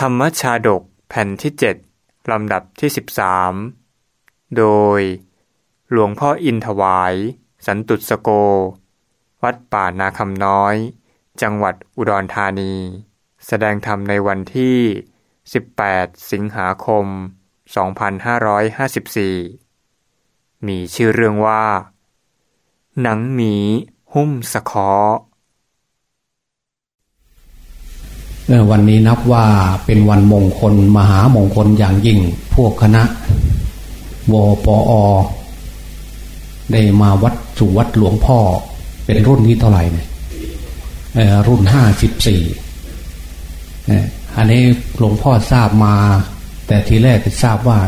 ธรรมชาดกแผ่นที่เจ็ดลำดับที่ 13 โดย หลวงพ่ออินถวาย สันตุสโก วัดป่านาคำน้อย จังหวัดอุดรธานี แสดงธรรมในวันที่ 18 สิงหาคม 2554 มีชื่อเรื่องว่า หนังหมีหุ้มสะคอ วันนี้นับว่าเป็นวันมงคลมหามงคลอย่างยิ่ง พวกคณะวปอได้มาวัดสู่วัดหลวงพ่อ เป็นรุ่นที่เท่าไหร่เนี่ยรุ่นห้าสิบสี่อันนี้หลวงพ่อทราบมา แต่ทีแรกจะทราบว่า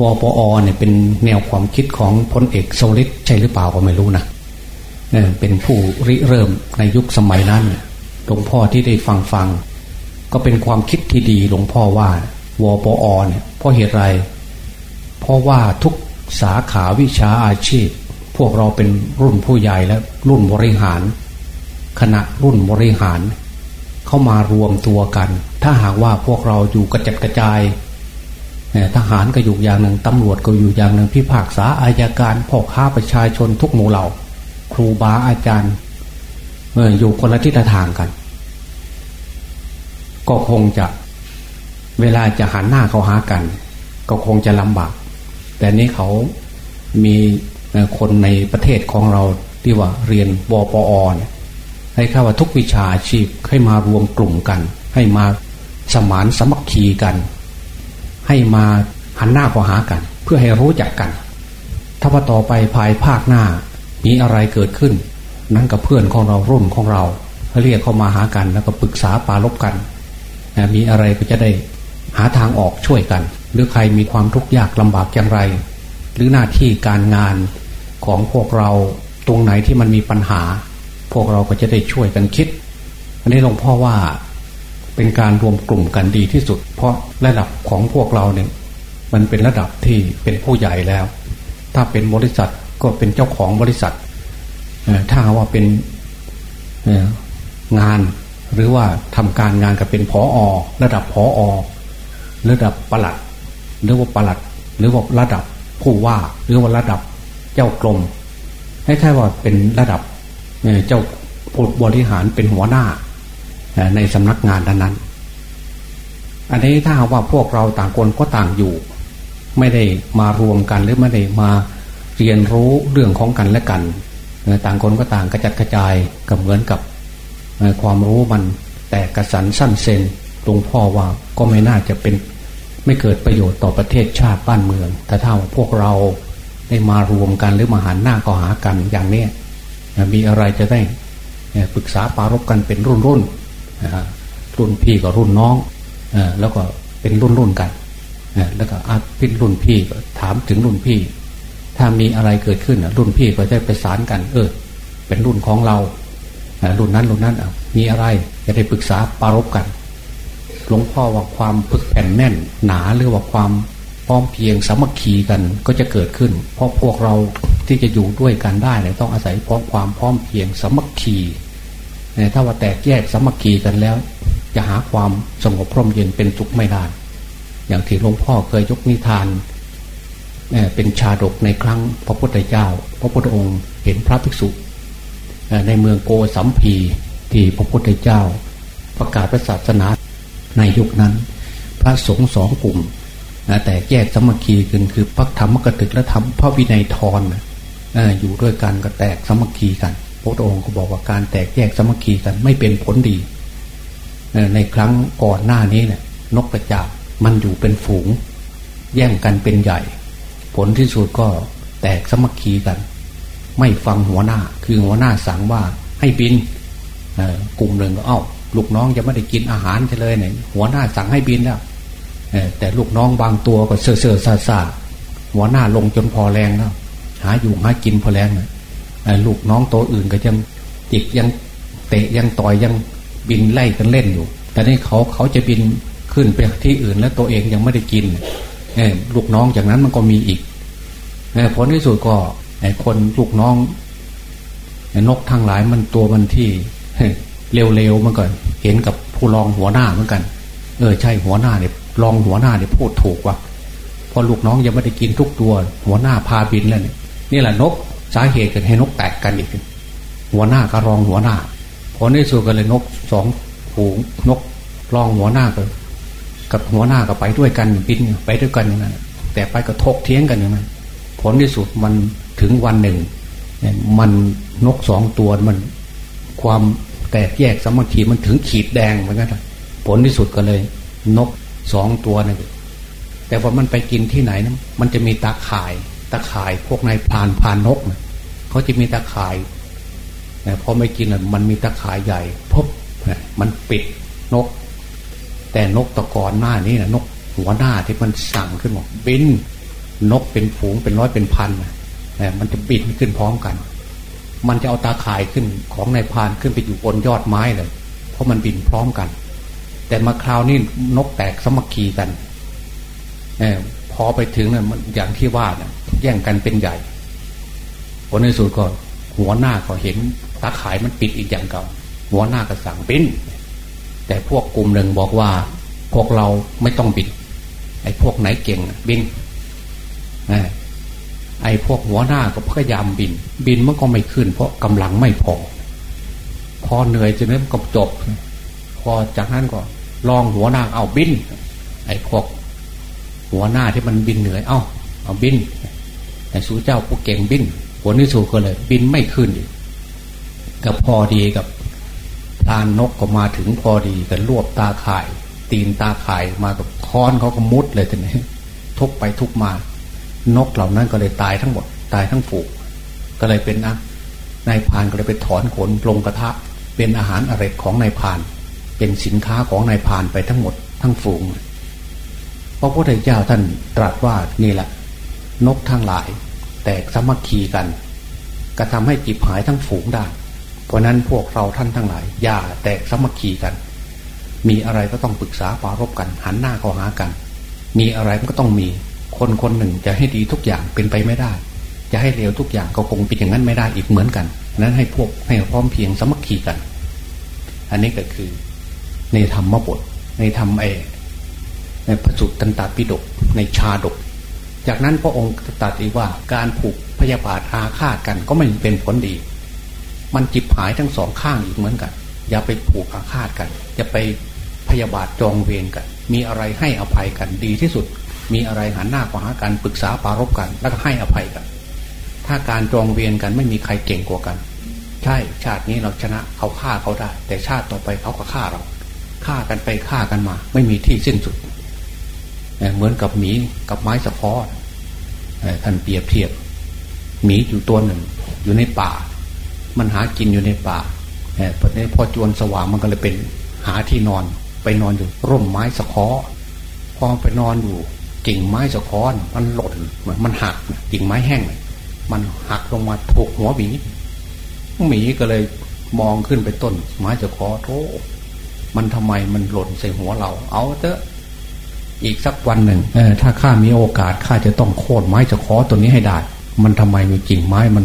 วปอเนี่ยเป็นแนวความคิดของพลเอกโซลิดใช่หรือเปล่าก็ไม่รู้นะเป็นผู้ริเริ่มในยุคสมัยนั้น หลวงพ่อที่ได้ฟังฟัง ก็เป็นความคิดที่ดีหลวงพ่อว่าวปอเนี่ยเพราะเหตุไร เพราะว่าทุกสาขาวิชาอาชีพ พวกเราเป็นรุ่นผู้ใหญ่และรุ่นบริหาร คณะรุ่นบริหาร เข้ามารวมตัวกัน ถ้าหากว่าพวกเราอยู่กระจัดกระจายทหารก็อยู่อย่างหนึ่งตำรวจก็อยู่อย่างหนึ่งพิพากษาอายการพ่อค้าประชาชนทุกหมู่เหล่า ครูบาอาจารย์อยู่คนละทิศทางกัน ก็คงจะเวลาจะหันหน้าเขาหากัน ก็คงจะลำบาก แต่นี้เขามีคนในประเทศของเราที่ว่าเรียนวปอเนี่ยให้เข้าว่าทุกวิชาอาชีพให้มารวมกลุ่มกัน ให้มาสมานสมัคคีกัน ให้มาหันหน้าเข้าหากัน เพื่อให้รู้จักกัน ถ้าว่าต่อไปภายภาคหน้ามีอะไรเกิดขึ้น นั่นกับเพื่อนของเรารุ่นของเราเรียกเข้ามาหากันแล้วก็ปรึกษาปาลบกัน มีอะไรก็จะได้หาทางออกช่วยกัน หรือใครมีความทุกข์ยากลำบากอย่างไร หรือหน้าที่การงานของพวกเราตรงไหนที่มันมีปัญหา พวกเราก็จะได้ช่วยกันคิดอันนี้หลวงพ่อว่าเป็นการรวมกลุ่มกันดีที่สุด เพราะระดับของพวกเราเนี่ยมันเป็นระดับที่เป็นผู้ใหญ่แล้ว ถ้าเป็นบริษัทก็เป็นเจ้าของบริษัทถ้าว่าเป็นงาน หรือว่าทำการงานกับเป็นพออระดับพออระดับประหลัด หรือว่าประหลัด หรือว่าระดับผู้ว่า หรือว่าระดับเจ้ากรมให้แค่ว่าเป็นระดับเจ้าผู้บริหารเป็นหัวหน้าในสำนักงานนั้นอันนี้ถ้าว่าพวกเราต่างคนก็ต่างอยู่ ไม่ได้มารวมกันหรือไม่ได้มาเรียนรู้เรื่องของกันและกันต่างคนก็ต่างกระจัดกระจายก็เหมือนกับ ความรู้มันแตกกระสันสั้นเซนหลวงพ่อว่าก็ไม่น่าจะเป็นไม่เกิดประโยชน์ต่อประเทศชาติบ้านเมืองแต่ถ้าพวกเราได้มารวมกันหรือมาหันหน้าก็หากันอย่างนี้มีอะไรจะได้ปรึกษาปารบกันเป็นรุ่นรุ่นรุ่นพี่กับรุ่นน้องแล้วก็เป็นรุ่นรุ่นกันแล้วก็อาพี่รุ่นพี่ก็ถามถึงรุ่นพี่ ถ้ามีอะไรเกิดขึ้นรุ่นพี่ก็จะประสานกัน เออ เป็นรุ่นของเรา รุ่นนั้นรุ่นนั้นมีอะไรจะได้ปรึกษาปารบกัน หลวงพ่อว่าความพึกแผ่นแน่น หนาหรือว่าความพร้อมเพียงสามัคคีกันก็จะเกิดขึ้น เพราะพวกเราที่จะอยู่ด้วยกันได้เนี่ยต้องอาศัยพร้อมความพร้อมเพียงสามัคคีถ้าว่าแตกแยกสามัคคีกันแล้ว จะหาความสงบพร่มเย็นเป็นสุขไม่ได้อย่างที่หลวงพ่อเคยยกนิทานเป็นชาดกในครั้งพระพุทธเจ้า พระพุทธองค์เห็นพระภิกษุ ในเมืองโกสัมพีที่พระพุทธเจ้า ประกาศพระศาสนาในยุคนั้น พระสงฆ์สองกลุ่มแต่แยกสมัคคีกันคือพระธรรมกตึกและธรรมพระวินัยทรอยู่ด้วยกันก็แตกสมัคคีกัน พระองค์ก็บอกว่าการแตกแยกสมัคคีกันไม่เป็นผลดี ในครั้งก่อนหน้านี้เนี่ยนกกระจาบมันอยู่เป็นฝูง แย่งกันเป็นใหญ่ ผลที่สุดก็แตกสมัคคีกัน ไม่ฟังหัวหน้า คือหัวหน้าสั่งว่าให้บินกลุ่มหนึ่งก็เอ้าลูกน้องจะไม่ได้กินอาหารเลยเนี่ยหัวหน้าสั่งให้บินแล้วแต่ลูกน้องบางตัวก็เซ่อเซ่อซาซาหัวหน้าลงจนพอแรงแล้วหาอยู่หากินพอแรงลูกน้องตัวอื่นก็ยังจิกยังเตะยังต่อยยังบินไล่กันเล่นอยู่ แต่นี่เขาเขาจะบินขึ้นไปที่อื่นแล้วตัวเองยังไม่ได้กินลูกน้องจากนั้นมันก็มีอีกผลที่สุดก็ คนลูกน้องนกทั้งหลายมันตัวมันที่เร็วๆมันก็เห็นกับผู้รองหัวหน้าเหมือนกัน เออใช่หัวหน้าเนี่ยรองหัวหน้าเนี่ยพูดถูกว่ะพอลูกน้องยังไม่ได้กินทุกตัว หัวหน้าพาบินแล้วเนี่ยนี่แหละนกสาเหตุเกิดให้นกแตกกันอีกหัวหน้าก็รองหัวหน้าพอในสุดก็เลยนกสองฝูนกรองหัวหน้าก็กับหัวหน้าก็ไปด้วยกันบินไปด้วยกันอย่างนั้นแต่ไปก็ทกเทียงกันอย่างนั้นผลที่สุดมัน ถึงวันหนึ่ง มันนกสองตัวมันความแตกแยกสมัคคีมันถึงขีดแดงเหมือนกันผลที่สุดก็เลย นกสองตัวนี่แต่ว่ามันไปกินที่ไหนนะมันจะมีตาข่ายตาข่ายพวกนายพานพานนกนะเขาจะมีตาข่ายพอไม่กินมันมีตาข่ายใหญ่พบมันปิดนก แต่นกตะกอนหน้านี้นะนกหัวหน้าที่มันสั่งขึ้นมาบิน นกเป็นฝูงเป็นร้อยเป็นพันนะ มันจะบินขึ้นพร้อมกัน มันจะเอาตาข่ายขึ้นของนายพานขึ้นไปอยู่บนยอดไม้เลย เพราะมันบินพร้อมกัน แต่มาคราวนี้นกแตกสมัคคีกันอพอไปถึงนะ่ะมันอย่างที่ว่านะแย่งกันเป็นใหญ่ผลในสุดก็หัวหน้าก็เห็นตาข่ายมันปิดอีกอย่างเก่าหัวหน้าก็สั่งบินแต่พวกกลุ่มหนึ่งบอกว่า พวกเราไม่ต้องบินไอ้พวกไหนเก่งบิน ไอ้พวกหัวหน้าก็พยายามบิน บินมันก็ไม่ขึ้น เพราะกำลังไม่พอ พอเหนื่อยจนนั้นก็จบ พอจากนั้นก็ลองหัวหน้าเอาบิน ไอ้พวก หัวหน้าที่มันบินเหนื่อย เอ้า เอาบินไอ้สู้เจ้าผู้เก่งบินหัวนิสูก็เลย บินไม่ขึ้นอีกก็พอดีกับลานนกก็มาถึงพอดีกันรวบตาข่าย ตีนตาข่ายมากับค้อนเขาก็มุดเลยทีนี้ทุบไปทุบมา นกเหล่านั้นก็เลยตายทั้งหมด ตายทั้งฝูงก็เลยเป็นนะนายพานก็เลยไปถอนขนลงกระทะ เป็นอาหารอร่อยของนายพาน เป็นสินค้าของนายพานไปทั้งหมด ทั้งฝูงพระพุทธเจ้าท่านตรัสว่านี่แหละ นกทั้งหลาย แตกสมัคคีกันกระทำให้จิบหายทั้งฝูงได้ เพราะนั้นพวกเราท่านทั้งหลาย อย่าแตกสมัคคีกัน มีอะไรก็ต้องปรึกษาปารบกัน หันหน้าเข้าหากัน มีอะไรก็ต้องมี คนคนหนึ่งจะให้ดีทุกอย่างเป็นไปไม่ได้ จะให้เลวทุกอย่างก็คงเป็นอย่างนั้นไม่ได้อีกเหมือนกัน นั้นให้พวกให้พร้อมเพียงสมัคคีกัน อันนี้ก็คือในธรรมบทในธรรมเอในพระสุตตันตปิฎกในชาดก จากนั้นพระองค์ตรัสอีกว่าการผูกพยาบาทอาฆาตกันก็ไม่เป็นผลดี มันจิบหายทั้งสองข้างอีกเหมือนกัน อย่าไปผูกอาฆาตกัน อย่าไปพยาบาทจองเวรกัน มีอะไรให้อภัยกันดีที่สุด มีอะไรหันหน้าไปหากันปรึกษาปารบกัน แล้วก็ให้อภัยกัน ถ้าการจองเวียนกันไม่มีใครเก่งกว่ากัน ใช่ชาตินี้เราชนะเขาฆ่าเขาได้ แต่ชาติต่อไปเขาก็ฆ่าเราฆ่ากันไปฆ่ากันมา ไม่มีที่สิ้นสุดเหมือนกับหมีกับไม้สะพอท่านเปรียบเทียบหมีอยู่ตัวหนึ่ง อยู่ในป่า มันหากินอยู่ในป่าพอพอจวนสว่างมันก็เลยเป็นหาที่นอน ไปนอนอยู่ร่มไม้สะคอพอไปนอนอยู่ กิ่งไม้สะค้อน มันหล่นมันหักกิ่งไม้แห้ง มันหักลงมาถูกหัวหมีหมีก็เลยมองขึ้นไปต้น ไม้จะคอโทมันทำไมมันหล่นใส่หัวเรา เอาเถอะอีกสักวันหนึ่งเออถ้าข้ามีโอกาสข้าจะต้องโค่นไม้จะคอตัวนี้ให้ได้ มันทำไมมีกิ่งไม้มัน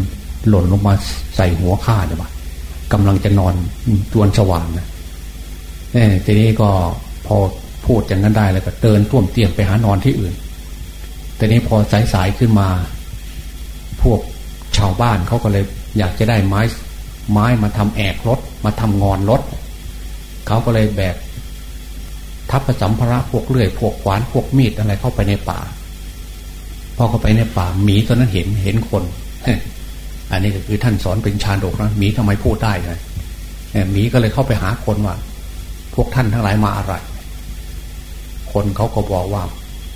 หล่นลงมาใส่หัวข้าเนี่ยบ้ากำลังจะนอนจวนสว่างนะเออทีนี้ก็พอ พูดอย่างนั้นได้แล้วก็เดินท่วมเตียงไปหานอนที่อื่น แต่นี้พอสายๆขึ้นมา พวกชาวบ้านเขาก็เลยอยากจะได้ไม้ไม้มาทำแอกรถ มาทำงอนรถเขาก็เลยแบกทัพประสัมภาระพวกเลื่อยพวกขวานพวกมีดอะไรเข้าไปในป่า พอเข้าไปในป่าหมีตอนนั้นเห็นเห็นคนอันนี้ก็คือท่านสอนเป็นชาดกนะหมีทำไมพูดได้ไงหมีก็เลยเข้าไปหาคนว่า พวกท่านทั้งหลายมาอะไร คนเขาก็บอกว่า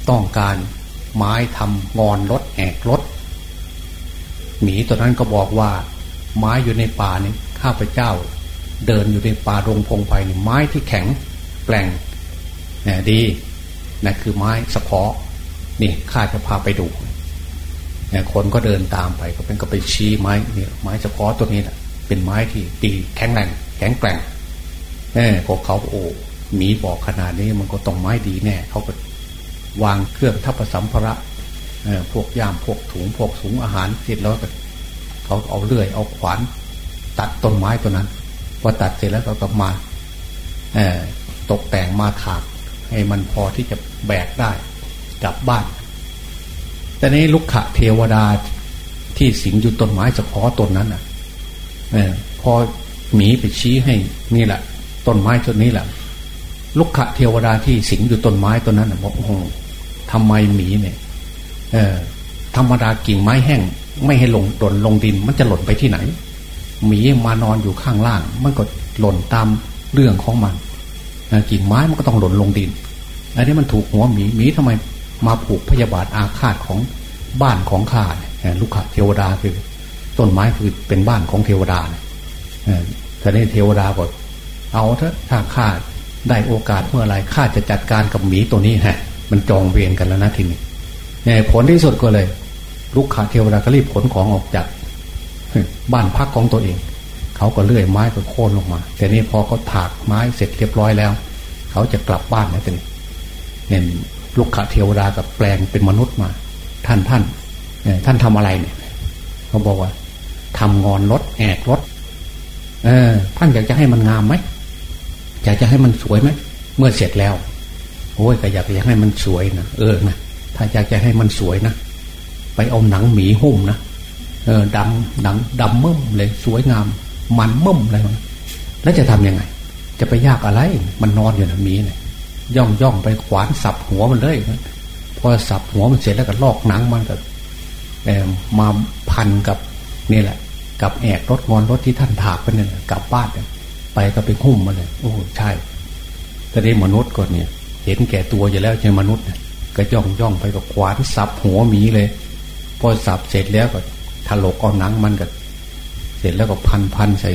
ต้องการไม้ทำงอนรถแอกรถหมีตัวนั้นก็บอกว่า ไม้อยู่ในป่านี่ข้าพเจ้า เดินอยู่ในป่าดงพงไผ่ไม้ที่แข็งแกร่งเนี่ยดีนั่นคือไม้สะเพาะนี่ข้าจะพาไปดูเนี่ยคนก็เดินตามไปก็เป็นก็ไปชี้ไม้เนี่ยไม้สะเพาะตัวนี้แหละเป็นไม้ที่ดีแข็งแรงแข็งแกร่งเออพวกเขาโอ้ หมีบอกขนาดนี้มันก็ต้องไม้ดีแน่เขาก็วางเครื่องทัพสัมภาระพวกย่ามพวกถุงพวกสูงอาหารเสร็จแล้วก็เขาเอาเลื่อยเอาขวาน ตัดต้นไม้ตัวนั้นพอตัดเสร็จแล้วก็กลับมาตกแต่งมาถากให้มันพอที่จะแบกได้กลับบ้าน แต่นี้ลุกขะเทวดาที่สิงอยู่ต้นไม้เฉพาะต้นนั้นอะพอหมีไปชี้ให้นี่แหละ ต้นไม้ต้นนี้แหละ ลุกขะเทวดาที่สิงอยู่ต้นไม้ต้นนั้นบอกโอ้โหทำไมหมีเนี่ย เออธรรมดากิ่งไม้แห้ง ไม่ให้ลงหล่นลงดิน มันจะหล่นไปที่ไหน หมีมานอนอยู่ข้างล่าง มันก็หล่นตามเรื่องของมันกิ่งไม้มันก็ต้องหล่นลงดิน อันนี้มันถูกหัวหมีหมีทำไมมาผูกพยาบาทอาฆาตของบ้านของข้าเนี่ยลูกขะเทวดาคือ ต้นไม้คือเป็นบ้านของเทวดาเนี่ยแต่นี้เทวดาบอกเอาเถอะถ้าข้า ได้โอกาสเมื่อไรข้าจะจัดการกับหมีตัวนี้ฮะ มันจองเวรกันแล้วนะทีนี้เนี่ยผลที่สุดก็เลย ลูกขาเทวดาก็รีบขนของออกจากบ้านพักของตัวเอง เขาก็เลื่อยไม้ก็โค่นลงมาแต่นี่พอเขาถากไม้เสร็จเรียบร้อยแล้ว เขาจะกลับบ้านนะทีนี้เนี่ยลูกขาเทวดากับแปลงเป็นมนุษย์มา ท่านท่านเนี่ยท่านทำอะไรเนี่ยเขาบอกว่าทำงอนรถแอกรถเออ ท่านอยากจะให้มันงามไหม อยากจะให้มันสวยไหมเมื่อเสร็จแล้วโอ้ยก็อยากจะให้มันสวยนะเออนะถ้าอยากจะให้มันสวยนะไปเอาหนังหมีหุ้มนะเออดำหนังดำมึมเลยสวยงาม มันมึมอะไรมันแล้วจะทํำยังไง จะไปยากอะไร มันนอนอยู่นะหมีเนี่ยย่องย่องไปขวานสับหัวมันเลยพอสับหัวมันเสร็จแล้วก็ลอกหนังมันก็มาพันกับนี่แหละ กับแอกรถงอนรถที่ท่านถากไปเนี่ยกลับบ้านเนี่ย ไปก็ไปหุ้มมาเลยโอ้ใช่แต่ได้มนุษย์ก่อนเนี่ย เห็นแก่ตัวอยู่แล้วใช่มนุษย์ก็ย่องย่องไปก็ขวานสับหัวหมีเลยพอสับเสร็จแล้วก็ถลกเอาหนังมันก็เสร็จแล้วก็พันพันใส่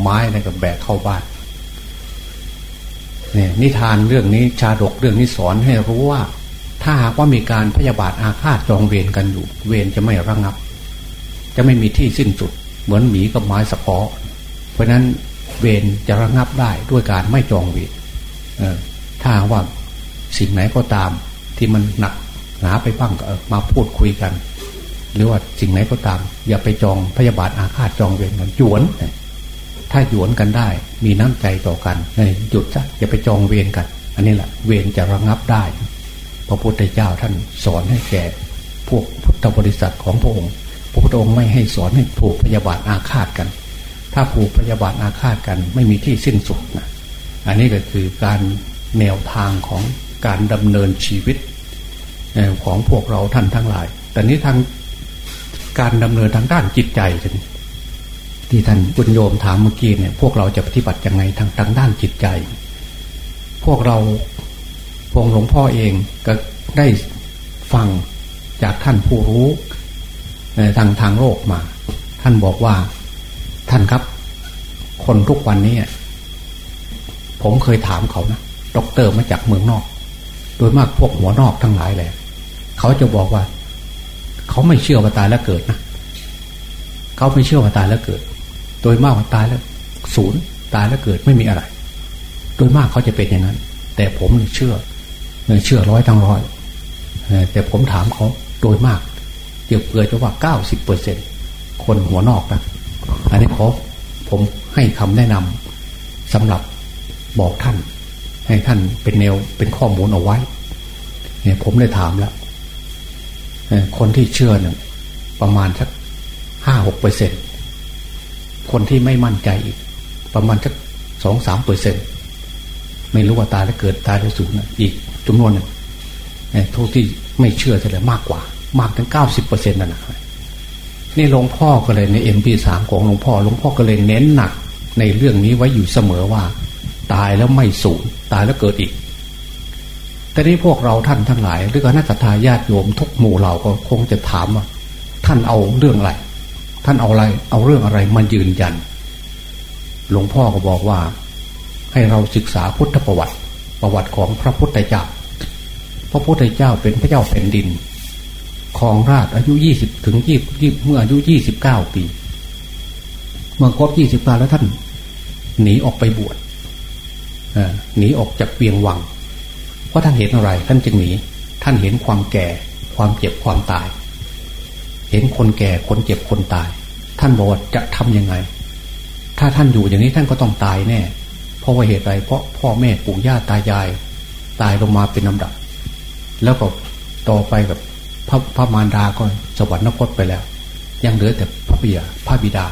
ไม้แล้วก็แบกเข้าบ้านเนี่ยนิทานเรื่องนี้ชาดกเรื่องนี้สอนให้รู้ว่า ถ้าหากว่ามีการพยาบาทอาฆาตจองเวรกันอยู่ เวรจะไม่ระงับ จะไม่มีที่สิ้นสุด เหมือนหมีกับไม้สะพอเพราะนั้น เวรจะระงับได้ด้วยการไม่จองเวรถ้าว่าสิ่งไหนก็ตามที่มันหนักหนาไปบ้างก็มาพูดคุยกัน หรือว่าสิ่งไหนก็ตาม อย่าไปจองพยาบาทอาฆาตจองเวรกันหยวน ถ้าหยวนกันได้ มีน้ำใจต่อกันหยุดซะอย่าไปจองเวรกัน อันนี้แหละเวรจะระงับได้พระพุทธเจ้าท่านสอนให้แก่พวกพุทธบริษัทของพระองค์ พระพุทธองค์ไม่ให้สอนให้ผูกพยาบาทอาฆาตกัน ถ้าผูกพยาบาทอาฆาตกันไม่มีที่สิ้นสุดนะอันนี้ก็คือการแนวทางของการดำเนินชีวิตของพวกเราท่านทั้งหลาย แต่นี้ทางการดำเนินทางด้านจิตใจที่ท่านบุญโยมถามเมื่อกี้เนี่ย พวกเราจะปฏิบัติยังไงทางทางด้านจิตใจ พวกเราพงหลวงพ่อเองก็ได้ฟังจากท่านผู้รู้ทางทางโลกมา ท่านบอกว่า ท่านครับ คนทุกวันนี้ผมเคยถามเขานะด็อกเตอร์มาจากเมืองนอก โดยมากพวกหัวนอกทั้งหลายแหละเขาจะบอกว่า เขาไม่เชื่อว่าตายแล้วเกิดนะเขาไม่เชื่อว่าตายแล้วเกิด โดยมากว่าตายแล้ว ศูนย์ตายแล้วเกิดไม่มีอะไร โดยมากเขาจะเป็นอย่างนั้น แต่ผมเชื่อเชื่อร้อยทั้งร้อยแต่ผมถามเขาโดยมากเกี่ยวเปื่อยจะว่าเก้าสิบเปอร์เซ็นคนหัวนอกนะ อันนี้ขอผมให้คำแนะนำสำหรับบอกท่าน ให้ท่านเป็นแนวเป็นข้อมูลเอาไว้ เนี่ยผมเลยถามแล้วคนที่เชื่อเนี่ยประมาณสักห้าหกเปอร์เซ็นคนที่ไม่มั่นใจอีก ประมาณสักสองสามเปอร์เซ็นไม่รู้ว่าตายแล้วเกิดตายแล้วสูญนะอีกจำนวนหนึ่งทุกที่ไม่เชื่อจะเลยมากกว่า มากถึงเก้าสิบเปอร์เซ็นต์นั่นนะ นี่หลวงพ่อก็เลยในเอ็มพีสามของหลวงพ่อหลวงพ่อก็เลยเน้นหนัก ในเรื่องนี้ไว้อยู่เสมอว่า ตายแล้วไม่สูญตายแล้วเกิดอีกแต่นี้พวกเราท่านทั้งหลายหรือคณะทาญาติโยมทุกหมู่เราก็คงจะถามว่าท่านเอาเรื่องอะไร ท่านเอาอะไร เอาเรื่องอะไรมายืนยัน หลวงพ่อก็บอกว่า ให้เราศึกษาพุทธประวัติ ประวัติของพระพุทธเจ้า พระพุทธเจ้าเป็นพระเจ้าแผ่นดิน ครองราชอายุยี่สิบถึงยี่ยี่เมื่ออายุยี่สิบเก้าปี เมื่อครบยี่สิบเก้าแล้วท่าน หนีออกไปบวชหนีออกจากเวียงวัง เพราะท่านเห็นอะไร ท่านจึงหนี ท่านเห็นความแก่ ความเจ็บความตาย เห็นคนแก่คนเจ็บคนตาย ท่านบอกว่าจะทํำยังไง ถ้าท่านอยู่อย่างนี้ท่านก็ต้องตายแน่ เพราะว่าเหตุไร เพราะพ่อแม่ปู่ย่าตายาย ตายลงมาเป็นลำดับ แล้วก็ต่อไปกับ พระพระมารดาก็สวรรคตไปแล้ว ยังเหลือแต่พระบิดาพระบิดา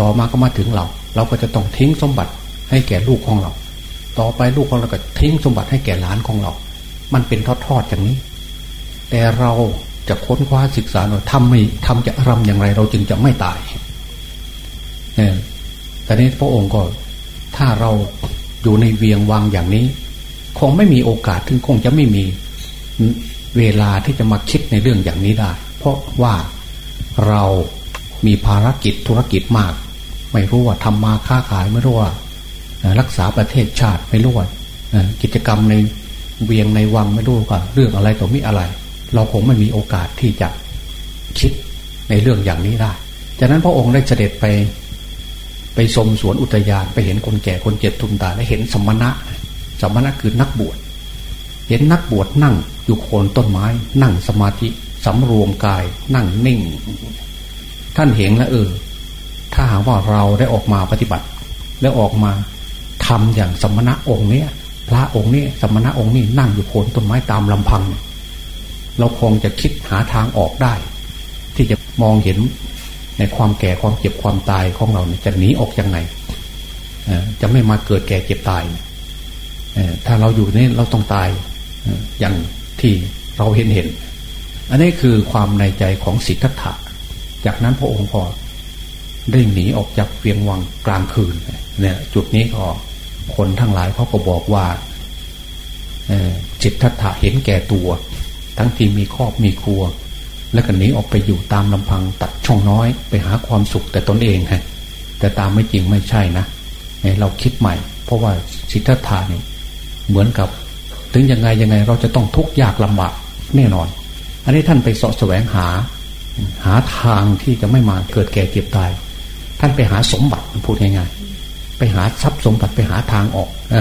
ต่อมาก็มาถึงเรา เราก็จะต้องทิ้งสมบัติให้แก่ลูกของเรา ต่อไปลูกของเราก็ทิ้งสมบัติให้แก่หลานของเรา มันเป็นทอดๆอย่างนี้ แต่เราจะค้นคว้าศึกษาเราทำไม่ทำจะรำอย่างไร เราจึงจะไม่ตายเนี่ยแต่นี้พระองค์ก็ถ้าเราอยู่ในเวียงวังอย่างนี้ คงไม่มีโอกาสถึงคงจะไม่มี เวลาที่จะมาคิดในเรื่องอย่างนี้ได้ เพราะว่าเรามีภารกิจธุรกิจมาก ไม่รู้ว่าทำมาค้าขายไม่รู้ว่ารักษาประเทศชาติไม่รู้ว่ากิจกรรมในเวียงในวังไม่รู้ว่าเรื่องอะไรต่อมีอะไร เราคงไม่มีโอกาสที่จะคิดในเรื่องอย่างนี้ได้ จากนั้นพระองค์ได้เสด็จไปไปชมสวนอุทยานไปเห็นคนแก่คนเจ็บทุนตาและเห็นสมณะ สมณะคือนักบวช เห็นนักบวชนั่งอยู่โคนต้นไม้ นั่งสมาธิสำรวมกาย นั่งนิ่ง ท่านเห็นแล้วเออ ถ้าหากว่าเราได้ออกมาปฏิบัติ แล้วออกมาทำอย่างสมณะองค์เนี้ยพระองค์นี้สมณะองค์นี้นั่งอยู่โคนต้นไม้ตามลำพัง เราคงจะคิดหาทางออกได้ ที่จะมองเห็นในความแก่ความเจ็บความตายของเราเนี่ยจะหนีออกยังไงจะไม่มาเกิดแก่เจ็บตายถ้าเราอยู่นี่เราต้องตาย อย่างที่เราเห็นเห็น อันนี้คือความในใจของสิทธัตถะ จากนั้นพระองค์ก็ได้หนีออกจากเวียงวังกลางคืนเนี่ย จุดนี้ก็คนทั้งหลายเขาก็บอกว่าจิตทัตถะเห็นแก่ตัว ทั้งที่มีครอบมีครัว แล้วก็หนีออกไปอยู่ตามลำพังตัดช่องน้อย ไปหาความสุขแต่ตนเองฮะแต่ตามไม่จริงไม่ใช่นะเราคิดใหม่ เพราะว่าสิทธัตถะนี่เหมือนกับ ถึงยังไงยังไงเราจะต้องทุกข์ยากลำบากแน่นอน อันนี้ท่านไปสาะแสวงหา หาทางที่จะไม่มาเกิดแก่เจ็บตาย ท่านไปหาสมบัติพูดง่ายๆไปหาทรัพย์สมบัติไปหาทางออกอ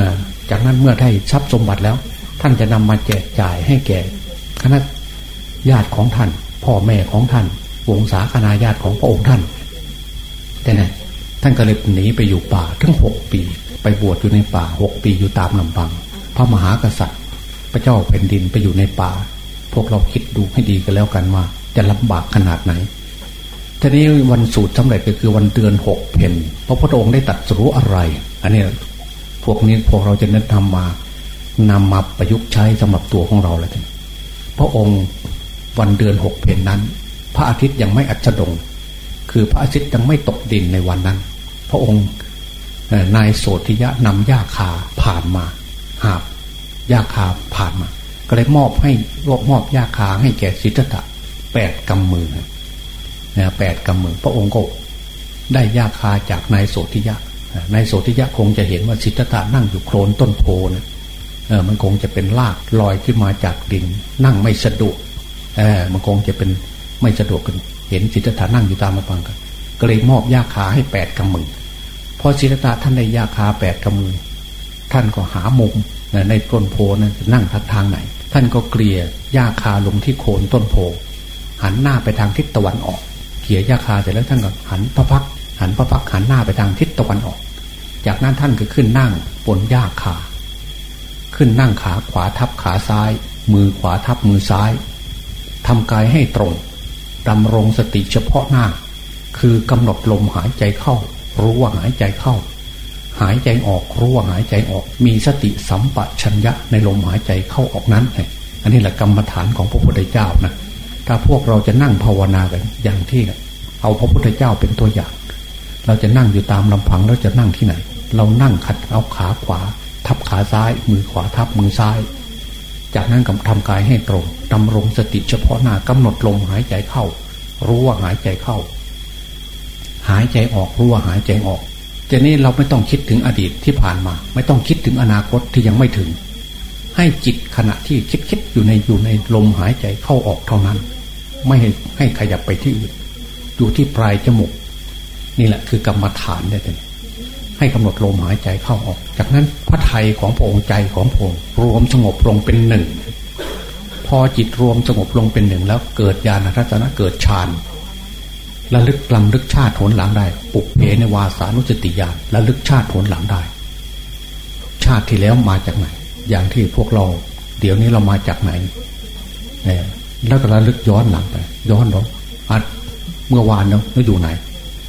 จากนั้นเมื่อได้ทรัพย์สมบัติแล้ว ท่านจะนำมาแจกจ่ายให้แก่คณะญาติของท่าน พ่อแม่ของท่าน วงศาคณาญาติของพระองค์ท่านแต่เนี่ยท่านก็เลยหนีไปอยู่ป่าทั้งหกปี ไปบวชอยู่ในป่าหกปีอยู่ตามลำพัง พระมหากษัตริย์ ระเจ้าแผ่นดินไปอยู่ในป่า พวกเราคิดดูให้ดีกันแล้วกันว่าจะลำบากขนาดไหนทีนี้วันสูตรสำเร็จก็คือวันเดือนหกเพนพระพุทธองค์ได้ตัดสู้อะไร อันนี้พวกนี้พวกเราจะนึกทำมานำมาประยุกต์ใช้สำหรับตัวของเราแล้วกันพระองค์วันเดือนหกเพนนั้น พระอาทิตย์ยังไม่อัจดง คือพระอาทิตย์ยังไม่ตกดินในวันนั้น พระองค์นายโสธิยะนำย่าคาผ่านมา หาบ ยาคาผ่านมา ก็เลยมอบให้รวบมอบยาคาให้แก่สิทธัตถะแปดกำมือนะแปดกำมือ พระองค์ก็ได้ยาคาจากนายโสธิยะนายโสธิยะคงจะเห็นว่าสิทธัตถะนั่งอยู่โคลนต้นโพนะเออมันคงจะเป็นลากลอยขึ้นมาจากดินนั่งไม่สะดวกเออมันคงจะเป็นไม่สะดวกกันเห็นสิทธัตถะนั่งอยู่ตามมาฟังกันก็เลยมอบยาคาให้แปดกำมือพอสิทธัตถะท่านได้ยาคาแปดกำมือ ท่านก็หามุม ในต้นโพนั้นนั่งทักทางไหน ท่านก็เกลี่ยหญ้าคาลงที่โคนต้นโพ หันหน้าไปทางทิศตะวันออกเกลี่ยหญ้าคาเสร็จแล้วท่านก็หันพระพักหันพระพักหันหน้าไปทางทิศตะวันออก จากนั้นท่านก็ขึ้นนั่งบนหญ้าคา ขึ้นนั่งขาขวาทับขาซ้าย มือขวาทับมือซ้ายทำกายให้ตรงดำรงสติเฉพาะหน้า คือกำหนดลมหายใจเข้า รู้ว่าหายใจเข้า หายใจออกรู้ว่าหายใจออก มีสติสัมปชัญญะในลมหายใจเข้าออกนั้นอันนี้แหละกรรมฐานของพระพุทธเจ้านะถ้าพวกเราจะนั่งภาวนากันอย่างที่เอาพระพุทธเจ้าเป็นตัวอย่าง เราจะนั่งอยู่ตามลำพังเราจะนั่งที่ไหน เรานั่งขัดเอาขาขวา ทับขาซ้าย มือขวาทับมือซ้าย จากนั้นกำทำกายให้ตรงดำรงสติเฉพาะหน้ากำหนดลมหายใจเข้า รู้ว่าหายใจเข้า หายใจออกรู้ว่าหายใจออก จะนี้เราไม่ต้องคิดถึงอดีตที่ผ่านมา ไม่ต้องคิดถึงอนาคตที่ยังไม่ถึง ให้จิตขณะที่คิดคิดอยู่ในอยู่ในลมหายใจเข้าออกเท่านั้น ไม่ให้ให้ขยับไปที่อื่นอยู่ที่ปลายจมูกนี่แหละคือกรรมฐานได้เลยให้กำหนดลมหายใจเข้าออก จากนั้นพระไทยของพระองค์ใจของพระองค์รวมสงบลงเป็นหนึ่ง พอจิตรวมสงบลงเป็นหนึ่งแล้วเกิดญาณรัตนะเกิดฌาน ระลึกลำลึกชาติผลหลังได้ ปุกเพในวาสานุสติญาณระลึกชาติผลหลังได้ ชาติที่แล้วมาจากไหน อย่างที่พวกเรา เดี๋ยวนี้เรามาจากไหนเนี่ยแล้วก็ระลึกย้อนหลังไป ย้อนเราอัดเมื่อวานเนาะอยู่ไหน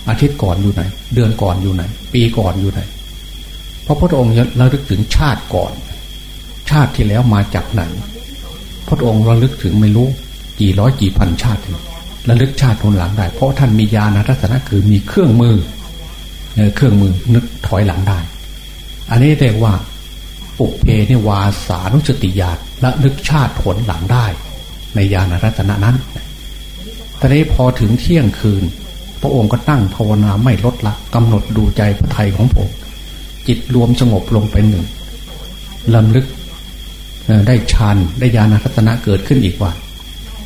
อาทิตย์ก่อนอยู่ไหน เดือนก่อนอยู่ไหน ปีก่อนอยู่ไหนเพราะพระองค์เราลึกถึงชาติก่อน ชาติที่แล้วมาจากไหนพระองค์เราลึกถึงไม่รู้กี่ร้อยกี่พันชาติ ระลึกชาติทนหลังได้ เพราะท่านมีญาณทัศนะคือมีเครื่องมือเครื่องมือนึกถอยหลังได้ อันนี้เรียกว่าปุเพนิวาสานุสติญาณและลึกชาติผลหลังได้ ในญาณรัตนะนั้นตอนนี้พอถึงเที่ยงคืน พระองค์ก็ตั้งภาวนาไม่ลดละกำหนดดูใจพระไทยของผมจิตรวมสงบลงเป็นหนึ่งลำลึกได้ฌานได้ญาณรัตนะเกิดขึ้นอีกว่า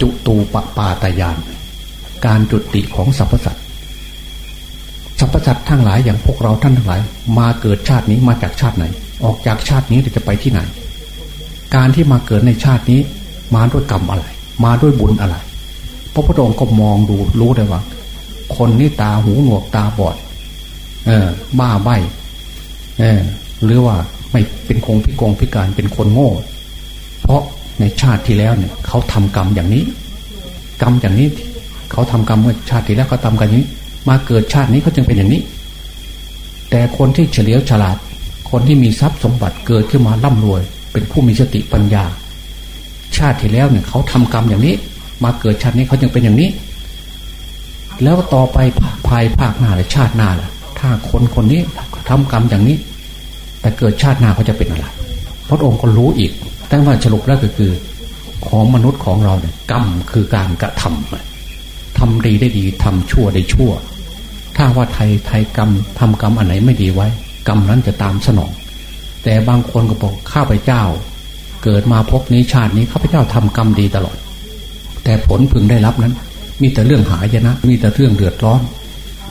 จุตูปปาตายาน การจุติของสรรพสัตว์สรรพสัตว์ทั้งหลายอย่างพวกเราท่านทั้งหลาย มาเกิดชาตินี้มาจากชาติไหน ออกจากชาตินี้จะไปที่ไหน การที่มาเกิดในชาตินี้ มาด้วยกรรมอะไร มาด้วยบุญอะไรพระพุทธองค์ก็มองดูรู้ได้ว่า คนนี้ตาหูหนวกตาบอด เออ บ้าใบเออหรือว่าไม่เป็นคงพิกงพิการเป็นคนโง่ เพราะในชาติที่แล้วเนี่ยเขาทำกรรมอย่างนี้ กรรมอย่างนี้ เขาทำกรรมเมื่อชาติที่แล้วเขาทำกันนี้ มาเกิดชาตินี้เขาจึงเป็นอย่างนี้ แต่คนที่เฉลียวฉลาด คนที่มีทรัพย์สมบัติเกิดขึ้นมาร่ำรวย เป็นผู้มีสติปัญญา ชาติที่แล้วเนี่ยเขาทำกรรมอย่างนี้ มาเกิดชาตินี้เขาจึงเป็นอย่างนี้ แล้วต่อไปภายภาคหน้าหรือชาติหน้าล่ะ ถ้าคนคนนี้ทำกรรมอย่างนี้ แต่เกิดชาติหน้าเขาจะเป็นอะไรพระองค์ก็รู้อีกแต่ว่าสรุปแล้วก็คือของมนุษย์ของเราเนี่ยกรรมคือการกระทำ ทำดีได้ดีทำชั่วได้ชั่ว ถ้าว่าไทยไทยกรรมทำกรรมอันไหนไม่ดีไว้ กรรมนั้นจะตามสนอง แต่บางคนก็บอกข้าพเจ้า เกิดมาพบนี้ชาตินี้ข้าพเจ้าทำกรรมดีตลอด แต่ผลพึงได้รับนั้น มีแต่เรื่องหายนะ มีแต่เรื่องเดือดร้อน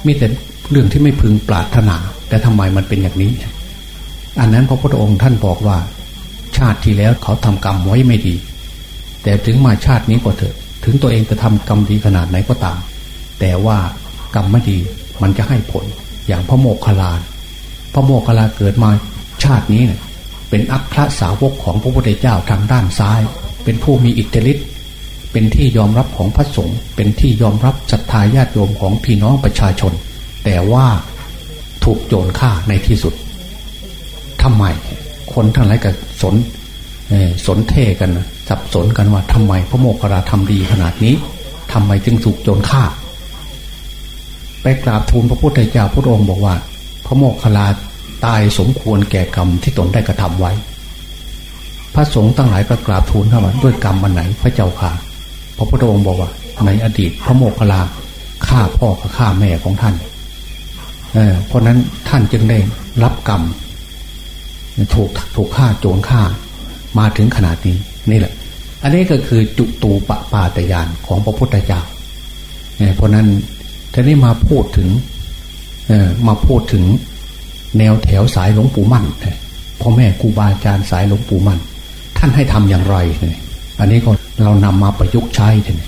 มีแต่เรื่องที่ไม่พึงปรารถนา แต่ทำไมมันเป็นอย่างนี้ อันนั้นพระพุทธองค์ท่านบอกว่า ชาติที่แล้วเขาทำกรรมไว้ไม่ดี แต่ถึงมาชาตินี้ก็เถอะ ถึงตัวเองจะทำกรรมดีขนาดไหนก็ตาม แต่ว่ากรรมไม่ดีมันจะให้ผล อย่างพระโมกขลาพระโมกขลาเกิดมาชาตินี้เนี่ยเป็นอัครสาวกของพระพุทธเจ้าทางด้านซ้าย เป็นผู้มีอิทธิฤทธิ์เป็นที่ยอมรับของพระสงฆ์เป็นที่ยอมรับศรัทธาญาติโยมของพี่น้องประชาชน แต่ว่าถูกโจรฆ่าในที่สุดทำไมคนทั้งหลายก็สนสนเทกัน สับสนกันว่าทำไมพระโมคคลาทำดีขนาดนี้ทำไมจึงถูกโจรฆ่า ไปกราบทูลพระพุทธเจ้าพระองค์บอกว่า พระโมคคลาตายสมควรแก่กรรมที่ตนได้กระทำไว้ พระสงฆ์ตั้งหลายก็กราบทูลเข้ามาด้วยกรรมมันไหนพระเจ้าค่ะ พระพุทธองค์บอกว่า ในอดีตพระโมคคัลลาฆ่าพ่อกับฆ่าแม่ของท่านเเพราะนั้นท่านจึงได้รับกรรมถูกถูกฆ่าโจรฆ่ามาถึงขนาดนี้นี่แหละ อันนี้ก็คือจุตูปปาตยานของพระพุทธเจ้าเพราะนั้นท่านี้มาพูดถึงมาพูดถึงแนวแถวสายหลวงปู่มั่นพ่อแม่ครูบาอาจารย์สายหลวงปู่มั่น ท่านให้ทำอย่างไรนี่อันนี้ก็เรานำมาประยุกต์ใช้ทีนี้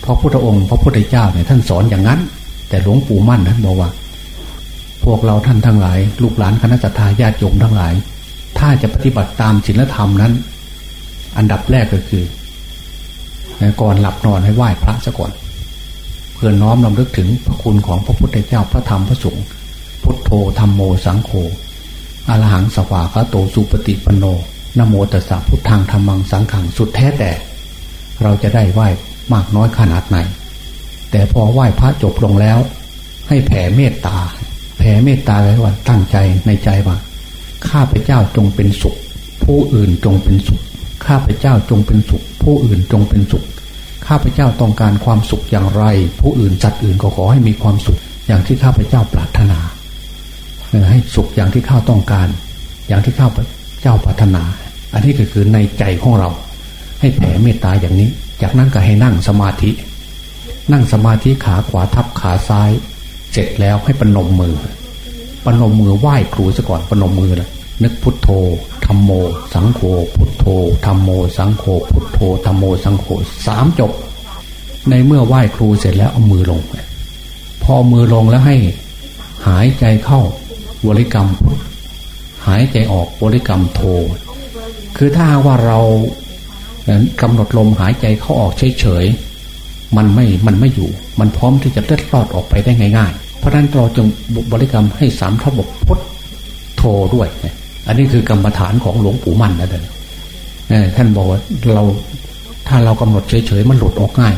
เพระพุทธองค์ พระพุทธเจ้าเนี่ยท่านสอนอย่างนั้น แต่หลวงปู่มั่นท่านบอกว่า พวกเราท่านทั้งหลาย ลูกหลานคณะสัตยาญาติโยมทั้งหลาย ถ้าจะปฏิบัติตามศีลธรรมนั้น อันดับแรกก็คือก่อนหลับนอนให้ไหว้พระซะก่อน เพื่อน้อมลำลึกถึงพระคุณของพระพุทธเจ้าพระธรรมพระสงฆ์พุทโธธรรมโมสังโฆอรหังสวาคาโตสุปฏิปโนนโมตัสสะพุทธังธรรมังสังขังสุดแท้แต่ เราจะได้ไหว้มากน้อยขนาดไหน แต่พอไหว้พระจบลงแล้ว ให้แผ่เมตตา แผ่เมตตาไว้ว่าตั้งใจในใจว่าข้าพเจ้าจงเป็นสุข ผู้อื่นจงเป็นสุข ข้าพเจ้าจงเป็นสุข ผู้อื่นจงเป็นสุข ข้าพเจ้าต้องการความสุขอย่างไร ผู้อื่นจัดอื่นก็ขอให้มีความสุข อย่างที่ข้าพเจ้าปรารถนาให้สุขอย่างที่ข้าต้องการ อย่างที่ข้าพเจ้าปรารถนา อันนี้ก็คือในใจของเรา ให้แผ่เมตตาอย่างนี้ จากนั้นก็ให้นั่งสมาธิ นั่งสมาธิขาขวาทับขาซ้าย เสร็จแล้วให้ปนมมือปนมมือไหว้ครูซะก่อนปนมมือนะ นึกพุทโธธรรมโม สังโฆพุทโธธรรมโม สังโฆพุทโธธรรมโมสังโฆสามจบ ในเมื่อไหว้ครูเสร็จแล้วเอามือลง พอมือลงแล้วให้ หายใจเข้าบริกรรม หายใจออกบริกรรมโทคือถ้าว่าเรากำหนดลมหายใจเข้าออกเฉยๆมันไม่มันไม่อยู่ มันพร้อมที่จะเล็ดลอดออกไปได้ง่าย ๆ เพราะนั้นเราจึงบริกรรมให้สามทบกพุทโทด้วย อันนี้คือกรรมฐานของหลวงปู่มั่นนะเด็ท่านบอกว่าเราถ้าเรากำหนดเฉยๆมันหลุดออกง่าย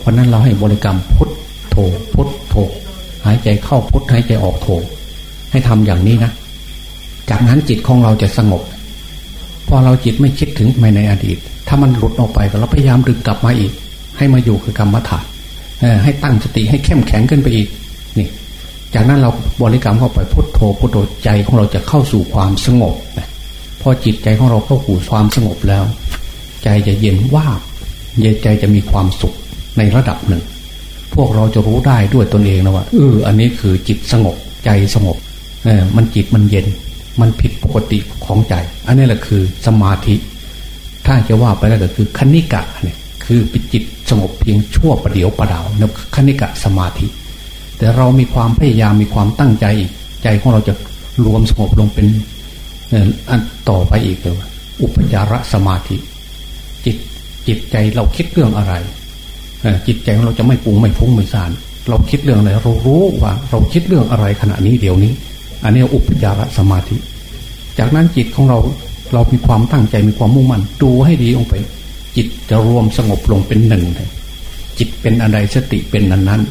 เพราะนั้นเราให้บริกรรมพุทโธพุทโธหายใจเข้าพุทหายใจออกโธให้ทำอย่างนี้นะ จากนั้นจิตของเราจะสงบ พอเราจิตไม่คิดถึงไปในอดีต ถ้ามันหลุดออกไปเราพยายามดึงกลับมาอีก ให้มาอยู่คือกรรมฐานให้ตั้งสติให้เข้มแข็งขึ้นไปอีก นี่ จากนั้นเราบริกรรมเข้าไปพุทโธพุทโธใจของเราจะเข้าสู่ความสงบพอจิตใจของเราเข้าสู่ความสงบแล้ว ใจจะเย็นว่าเย็นใจจะมีความสุขในระดับหนึ่ง พวกเราจะรู้ได้ด้วยตนเองนะว่าเอออันนี้คือจิตสงบใจสงบเออมันจิตมันเย็น มันผิดปกติของใจ อันนี้แหละคือสมาธิ ถ้าจะว่าไปแล้วก็คือคณิกะเนี่ยคือปิจิตสงบเพียงชั่วประเดียวประดาวนั่นคณิกะสมาธิ แต่เรามีความพยายามมีความตั้งใจอีกใจของเราจะรวมสงบลงเป็นอันต่อไปอีกเลยอุปจารสมาธิ จิตจิตใจเราคิดเรื่องอะไรจิตใจของเราจะไม่ปรุงไม่ฟุ้งไม่ซ่านเราคิดเรื่องอะไรเรารู้ว่า เราคิดเรื่องอะไรขณะนี้เดี๋ยวนี้ อันนี้อุปจารสมาธิ จากนั้นจิตของเราเรามีความตั้งใจมีความมุ่งมั่นดูให้ดีลงไป จิตจะรวมสงบลงเป็นหนึ่งจิตเป็นอันใดสติเป็นอันนั้น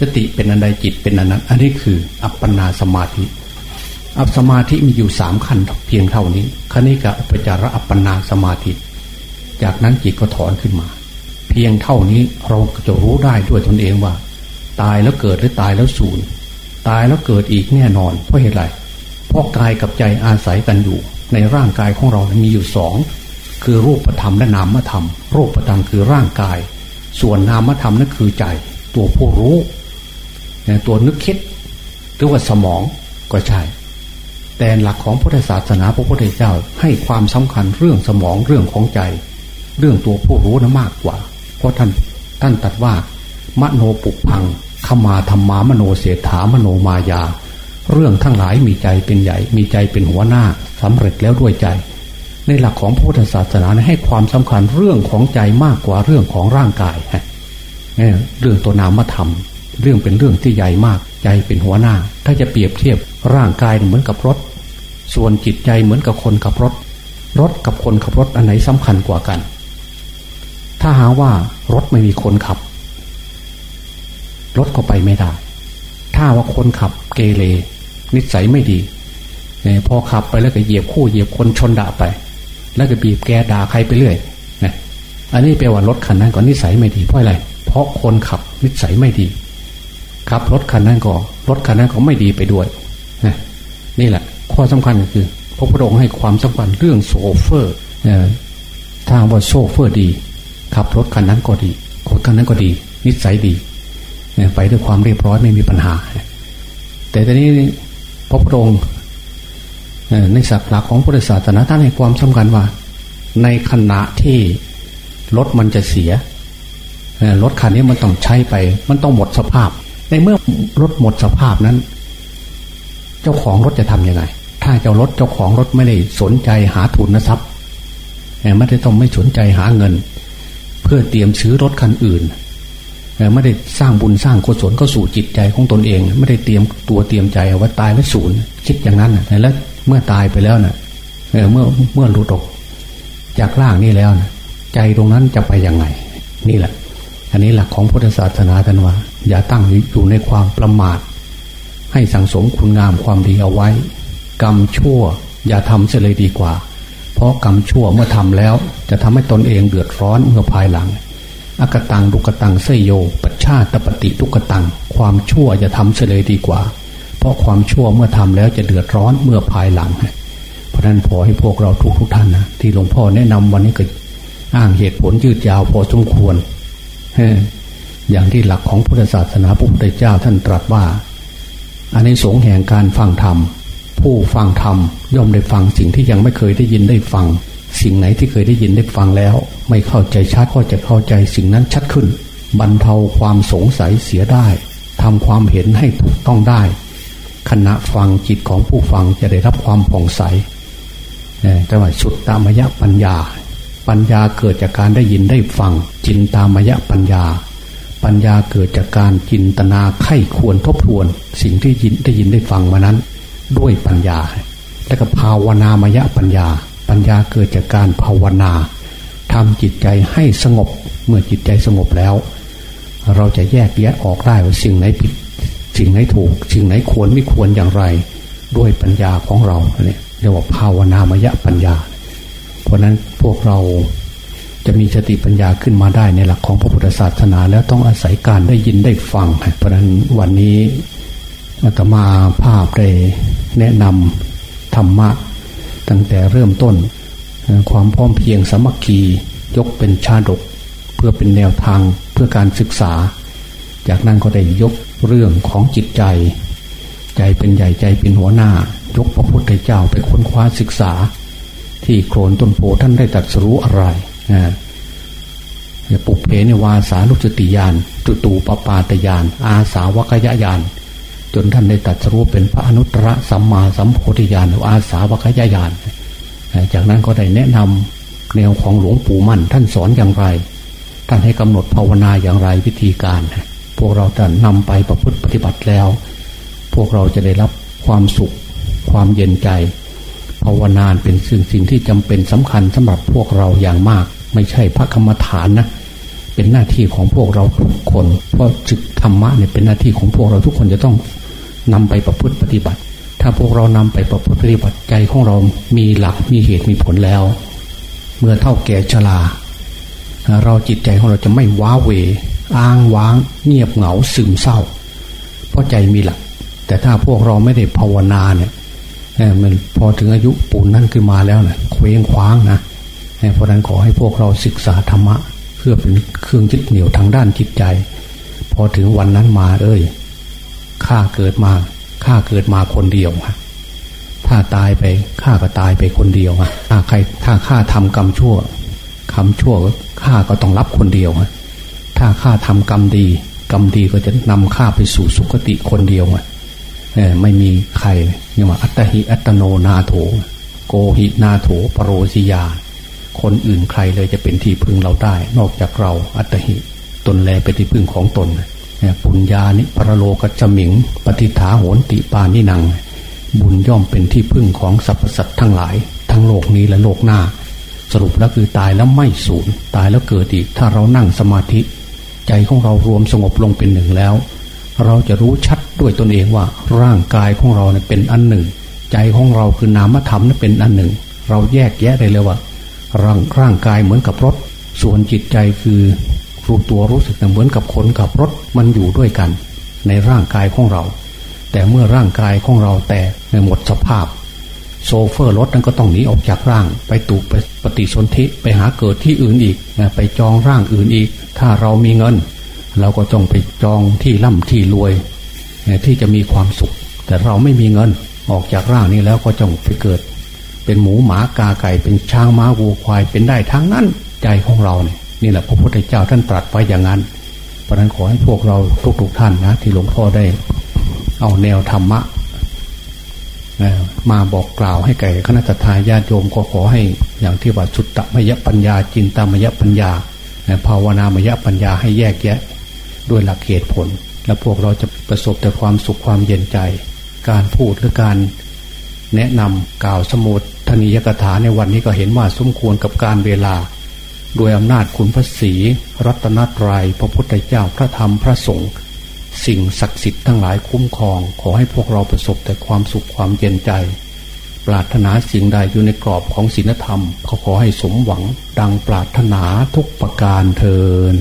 สติเป็นอันใดจิตเป็นอันนั้น อันนี้คืออัปปนาสมาธิ อัปสมาธิมีอยู่สามขั้นเพียงเท่านี้คณิกะอุปจาระอัปปนาสมาธิ จากนั้นจิตก็ถอนขึ้นมา เพียงเท่านี้เราจะรู้ได้ด้วยตนเองว่า ตายแล้วเกิดหรือตายแล้วสูญตายแล้วเกิดอีกแน่นอนเพราะเหตุไรเพราะกายกับใจอาศัยกันอยู่ ในร่างกายของเรามีอยู่สองคือรูปธรรมและนามธรรม รูปธรรมคือร่างกาย ส่วนนามธรรมนั่นคือใจ ตัวผู้รู้ ตัวนึกคิดหรือว่าสมองก็ใช่ แต่หลักของพุทธศาสนาพระพุทธเจ้าให้ความสำคัญเรื่องสมองเรื่องของใจ เรื่องตัวผู้รู้นะมากกว่า เพราะท่านท่านตัดว่า มโนปุพังขมาธรรมามโนเสถามโนมายา เรื่องทั้งหลายมีใจเป็นใหญ่ มีใจเป็นหัวหน้าสำเร็จแล้วด้วยใจ ในหลักของพุทธศาสนาให้ความสำคัญเรื่องของใจมากกว่าเรื่องของร่างกายเรื่องตัวนามธรรม เรื่องเป็นเรื่องที่ใหญ่มากใจเป็นหัวหน้า ถ้าจะเปรียบเทียบร่างกายเหมือนกับรถ ส่วนจิตใจเหมือนกับคนขับรถ รถกับคนขับรถอันไหนสำคัญกว่ากัน ถ้าหาว่ารถไม่มีคนขับ รถก็ไปไม่ได้ ถ้าว่าคนขับเกเรนิสัยไม่ดีพอขับไปแล้วก็เหยียบคู่เหยียบคนชนด่าไป แล้วก็บีบแกด่าใครไปเรื่อยนะอันนี้แปลว่ารถคันนั้นก็นิสัยไม่ดีเพราะอะไร เพราะคนขับนิสัยไม่ดี ขับรถคันนั้นก็รถคันนั้นก็ไม่ดีไปด้วยนี่แหละ ข้อสำคัญก็คือ พระพุทธองค์ให้ความสำคัญเรื่องโซเฟอร์ถ้าว่าโซเฟอร์ดีขับรถคันนั้นก็ดีคนคันนั้นก็ดี นิสัยดีไปด้วยความเรียบร้อยไม่มีปัญหา แต่ตอนนี้พระพุทธองค์ในศักดิ์หลักของพุทธศาสนาท่านให้ความสำคัญว่า ในขณะที่รถมันจะเสียรถคันนี้มันต้องใช้ไป มันต้องหมดสภาพ ในเมื่อรถหมดสภาพนั้น เจ้าของรถจะทํำยังไง ถ้าเจ้ารถเจ้าของรถไม่ได้สนใจหาทุนนะทรัพย์ไม่ได้ต้องไม่สนใจหาเงิน เพื่อเตรียมซื้อรถคันอื่นไม่ได้สร้างบุญสร้างกุศลก็สู่จิตใจของตนเอง ไม่ได้เตรียมตัวเตรียมใจว่าตายแล้วศูนย์คิดอย่างนั้นนะแล้วเมื่อตายไปแล้วนะ่ะเมื่อเมื่อหลุดออกจากร่างนี้แล้วนะใจตรงนั้นจะไปยังไง นี่แหละ อันนี้หลักของพุทธศาสนาท่านว่า อย่าตั้งอยู่ในความประมาท ให้สังสมคุณงามความดีเอาไว้ กรรมชั่ว อย่าทำเสียเลยดีกว่า เพราะกรรมชั่วเมื่อทำแล้ว จะทำให้ตนเองเดือดร้อนเมื่อภายหลังอกตังดุกตังเสยโย ปัชชาตปฏิทุกตัง ความชั่วจะทำเสเลยดีกว่า เพราะความชั่วเมื่อทำแล้วจะเดือดร้อนเมื่อภายหลัง เพราะนั้นขอให้พวกเราทุกทุกท่านนะที่หลวงพ่อแนะนำวันนี้ก็อ้างเหตุผลยืดยาวพอสมควร อย่างที่หลักของพุทธศาสนาพระพุทธเจ้าท่านตรัสว่าอันในสงแห่งการฟังธรรม ผู้ฟังธรรมย่อมได้ฟังสิ่งที่ยังไม่เคยได้ยินได้ฟัง สิ่งไหนที่เคยได้ยินได้ฟังแล้ว ไม่เข้าใจชัดก็จะเข้าใจสิ่งนั้นชัดขึ้น บรรเทาความสงสัยเสียได้ทำความเห็นให้ถูกต้องได้ ขณะฟังจิตของผู้ฟังจะได้รับความผ่องใสแต่ว่าสุดตามยะปัญญา ปัญญาเกิดจากการได้ยินได้ฟัง จินตามยะปัญญา ปัญญาเกิดจากการจินตนาไข้ควรทบทวน สิ่งที่ยินได้ยินได้ฟังมานั้น ด้วยปัญญา และก็ภาวนามยะปัญญา ปัญญาเกิดจากการภาวนาทำจิตใจให้สงบเมื่อจิตใจสงบแล้ว เราจะแยกแยะออกได้ว่าสิ่งไหนผิด สิ่งไหนถูก สิ่งไหนควรไม่ควรอย่างไร ด้วยปัญญาของเราเนี่ยเรียกว่าภาวนามยะปัญญา เพราะนั้น วกเราจะมีสติปัญญาขึ้นมาได้ในหลักของพระพุทธศาสนา แล้วต้องอาศัยการได้ยินได้ฟัง เพราะนั้นวันนี้อาตมาภาพได้แนะนำธรรมะ ตั้งแต่เริ่มต้น ความพร้อมเพียงสมัคคียกเป็นชาดก เพื่อเป็นแนวทางเพื่อการศึกษา จากนั้นก็ได้ยกเรื่องของจิตใจ ใจเป็นใหญ่ใจเป็นหัวหน้า ยกพระพุทธเจ้าไปค้นคว้าศึกษา ที่โคลนต้นโพท่านได้ตัดสรู้อะไรนะปุเพในวาสาลุจติยานตุตูปปาตยาน อาสาวกยญาณจนท่านได้ตัดสรู้เป็นพระอนุตตรสัมมาสัมโพธิญาณอาสาวกยญาณจากนั้นก็ได้แนะนำแนวของหลวงปู่มั่น ท่านสอนอย่างไร ท่านให้กำหนดภาวนาอย่างไรวิธีการ พวกเราจะนำไปประพฤติปฏิบัติแล้ว พวกเราจะได้รับความสุข ความเย็นใจ ภาวนาเป็นสิ่งสิ่งที่จำเป็นสำคัญสำหรับพวกเราอย่างมาก ไม่ใช่พระกรรมฐานนะเป็นหน้าที่ของพวกเราทุกคน เพราะจึกธรรมะเนี่ยเป็นหน้าที่ของพวกเราทุกคนจะต้องนำไปประพฤติปฏิบัติ ถ้าพวกเรานำไปประพฤติปฏิบัติใจของเรามีหลักมีเหตุมีผลแล้ว เมื่อเท่าแก่ชราเราจิตใจของเราจะไม่ว้าเว อ้างว้าง เงียบเหงาซึมเศร้า เพราะใจมีหลัก แต่ถ้าพวกเราไม่ได้ภาวนาเนี่ย มันพอถึงอายุปูนนั่นขึ้นมาแล้วเนะ่ยเคว้งคว้างนะเพราะนั้นขอให้พวกเราศึกษาธรรมะ เพื่อเป็นเครื่องยึดเหนี่ยวทางด้านจิตใจ พอถึงวันนั้นมาเอ้ยข้าเกิดมาข้าเกิดมาคนเดียวถ้าตายไปข้าก็ตายไปคนเดียวถ้าใครถ้าข้าทำกรรมชั่วคำชั่วข้าก็ต้องรับคนเดียวถ้าข้าทำกรรมดี กรรมดีก็จะนำข้าไปสู่สุคติคนเดียวอะ ไม่มีใครเรียกว่า อัตหิอัตโนนาโถ โกหินาโถปรโรสิยา คนอื่นใครเลยจะเป็นที่พึ่งเราได้ นอกจากเราอัตหิตนแลเป็นที่พึ่งของตนปุญญานิปรโลกจมิง ปฏิฐาโหนติปานินัง บุญย่อมเป็นที่พึ่งของสรรพสัตว์ทั้งหลาย ทั้งโลกนี้และโลกหน้า สรุปแล้วคือตายแล้วไม่สูญตายแล้วเกิดอีก ถ้าเรานั่งสมาธิ ใจของเรารวมสงบลงเป็นหนึ่งแล้ว เราจะรู้ชัดด้วยตนเองว่าร่างกายของเราเนี่ยเป็นอันหนึ่ง ใจของเราคือนามธรรมนั้นเป็นอันหนึ่ง เราแยกแยะได้เลยว่า ร่างร่างกายเหมือนกับรถ ส่วนจิตใจคือรู้ตัวรู้สึกเหมือนกับคนกับรถมันอยู่ด้วยกัน ในร่างกายของเรา แต่เมื่อร่างกายของเราแตกหมดสภาพ โซเฟอร์รถนั้นก็ต้องหนีออกจากร่างไปตูไปปฏิสนธิไปหาเกิดที่อื่นอีกไปจองร่างอื่นอีก ถ้าเรามีเงิน เราก็ต้องไปจองที่ร่ำที่รวยที่จะมีความสุข แต่เราไม่มีเงินออกจากร่างนี้แล้วก็จงไปเกิด เป็นหมูหมากาไก่เป็นช้างม้าวัวควายเป็นได้ทั้งนั้นใจของเราเนี่ยนี่แหละพระพุทธเจ้าท่านตรัสไว้อย่างนั้น เพราะนั้นขอให้พวกเราทุกๆท่านนะ ที่หลวงพ่อได้ เอาแนวธรรมะมาบอกกล่าวให้แก่คณะทาญาติโยมก็ขอให้อย่างที่ว่าสุตตมยปัญญาจินตามยปัญญา ภาวนามยปัญญาให้แยกแยะ ด้วยหลักเหตุผล และพวกเราจะประสบแต่ความสุขความเย็นใจ การพูดหรือการแนะนำกล่าวสมุดธนิยกถาในวันนี้ก็เห็นว่าสมควรกับการเวลา โดยอำนาจคุณพระศรีรัตนตรยัยพระพุทธเจ้าพระธรรมพระสงฆ์สิ่งศักดิ์สิทธิ์ทั้งหลายคุ้มครอง ขอให้พวกเราประสบแต่ความสุขความเย็นใจ ปรารถนาสิ่งใดอยู่ในกรอบของศีลธรรม ขอขอให้สมหวังดังปรารถนาทุกประการเทิน